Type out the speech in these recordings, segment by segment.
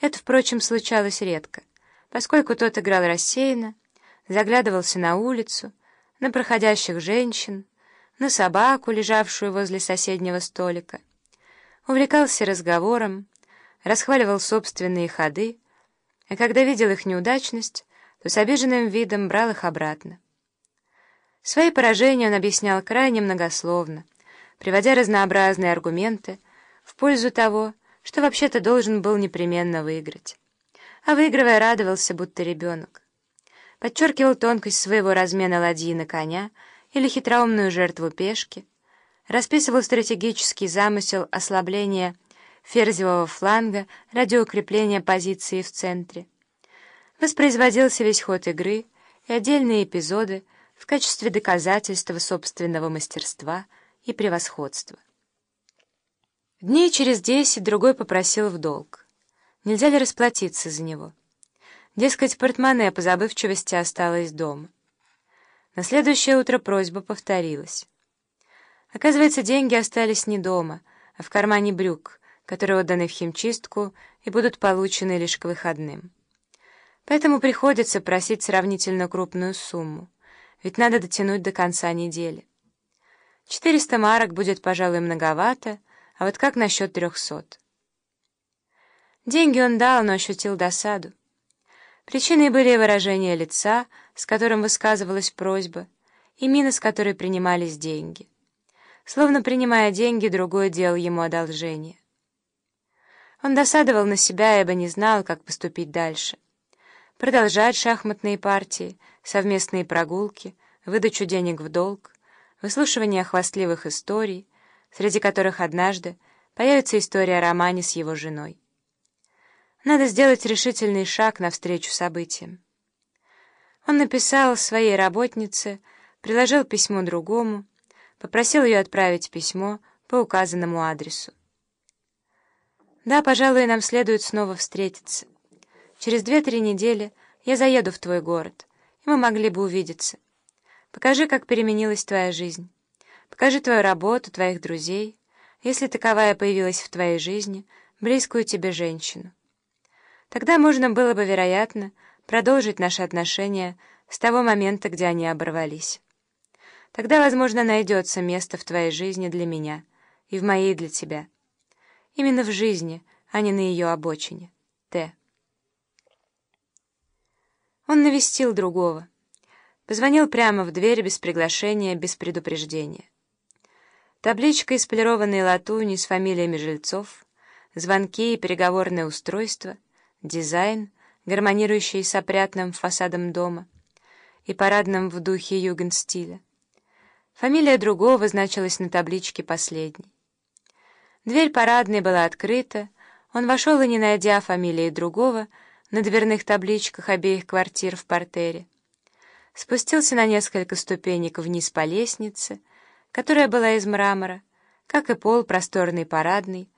Это, впрочем, случалось редко, поскольку тот играл рассеянно, заглядывался на улицу, на проходящих женщин, на собаку, лежавшую возле соседнего столика, увлекался разговором, расхваливал собственные ходы, а когда видел их неудачность, то с обиженным видом брал их обратно. Свои поражения он объяснял крайне многословно, приводя разнообразные аргументы в пользу того, что вообще-то должен был непременно выиграть. А выигрывая, радовался, будто ребенок. Подчеркивал тонкость своего размена ладьи на коня или хитроумную жертву пешки, расписывал стратегический замысел ослабления ферзевого фланга ради укрепления позиции в центре. Воспроизводился весь ход игры и отдельные эпизоды в качестве доказательства собственного мастерства и превосходства. Дней через десять другой попросил в долг. Нельзя ли расплатиться за него? Дескать, портмоне по забывчивости осталось дома. На следующее утро просьба повторилась. Оказывается, деньги остались не дома, а в кармане брюк, которые отданы в химчистку и будут получены лишь к выходным. Поэтому приходится просить сравнительно крупную сумму, ведь надо дотянуть до конца недели. 400 марок будет, пожалуй, многовато, а вот как насчет трехсот? Деньги он дал, но ощутил досаду. Причиной были выражение лица, с которым высказывалась просьба, и мина, с которой принимались деньги. Словно принимая деньги, другой делал ему одолжение. Он досадовал на себя, ибо не знал, как поступить дальше. Продолжать шахматные партии, совместные прогулки, выдачу денег в долг, выслушивание хвастливых историй, среди которых однажды появится история о романе с его женой. Надо сделать решительный шаг навстречу событиям. Он написал своей работнице, приложил письмо другому, попросил ее отправить письмо по указанному адресу. «Да, пожалуй, нам следует снова встретиться. Через две-три недели я заеду в твой город, и мы могли бы увидеться. Покажи, как переменилась твоя жизнь. Покажи твою работу, твоих друзей, если таковая появилась в твоей жизни, близкую тебе женщину. Тогда можно было бы, вероятно, продолжить наши отношения с того момента, где они оборвались». Тогда, возможно, найдется место в твоей жизни для меня и в моей для тебя. Именно в жизни, а не на ее обочине. Т. Он навестил другого. Позвонил прямо в дверь без приглашения, без предупреждения. Табличка из полированной латуни с фамилиями жильцов, звонки и переговорное устройство, дизайн, гармонирующий с опрятным фасадом дома и парадным в духе югенстиля. Фамилия другого значилась на табличке последней. Дверь парадной была открыта, он вошел и, не найдя фамилии другого, на дверных табличках обеих квартир в портере. Спустился на несколько ступенек вниз по лестнице, которая была из мрамора, как и пол просторный парадный,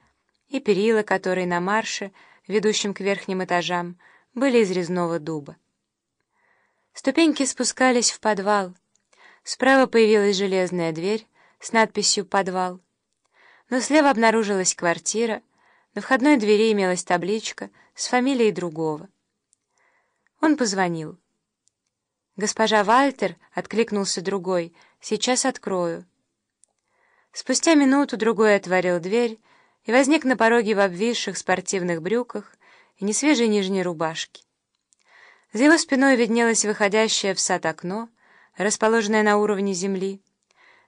и перила, которые на марше, ведущем к верхним этажам, были из резного дуба. Ступеньки спускались в подвал — Справа появилась железная дверь с надписью «Подвал». Но слева обнаружилась квартира, на входной двери имелась табличка с фамилией другого. Он позвонил. «Госпожа Вальтер», — откликнулся другой, — «сейчас открою». Спустя минуту другой отворил дверь и возник на пороге в обвисших спортивных брюках и несвежей нижней рубашке. За его спиной виднелось выходящее в сад окно — расположенная на уровне земли,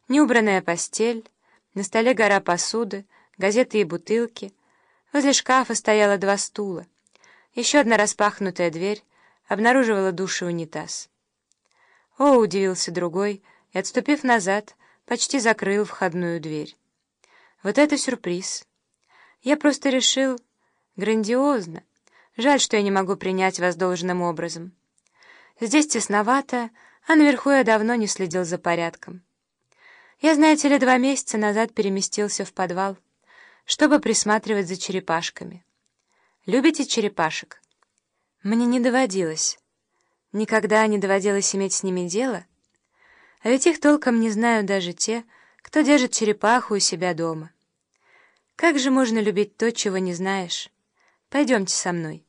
неубранная постель, на столе гора посуды, газеты и бутылки, возле шкафа стояло два стула, еще одна распахнутая дверь обнаруживала душ и унитаз. «О!» — удивился другой и, отступив назад, почти закрыл входную дверь. «Вот это сюрприз! Я просто решил... Грандиозно! Жаль, что я не могу принять вас должным образом. Здесь тесновато, а наверху я давно не следил за порядком. Я, знаете ли, два месяца назад переместился в подвал, чтобы присматривать за черепашками. Любите черепашек? Мне не доводилось. Никогда не доводилось иметь с ними дело. А ведь их толком не знают даже те, кто держит черепаху у себя дома. Как же можно любить то, чего не знаешь? Пойдемте со мной».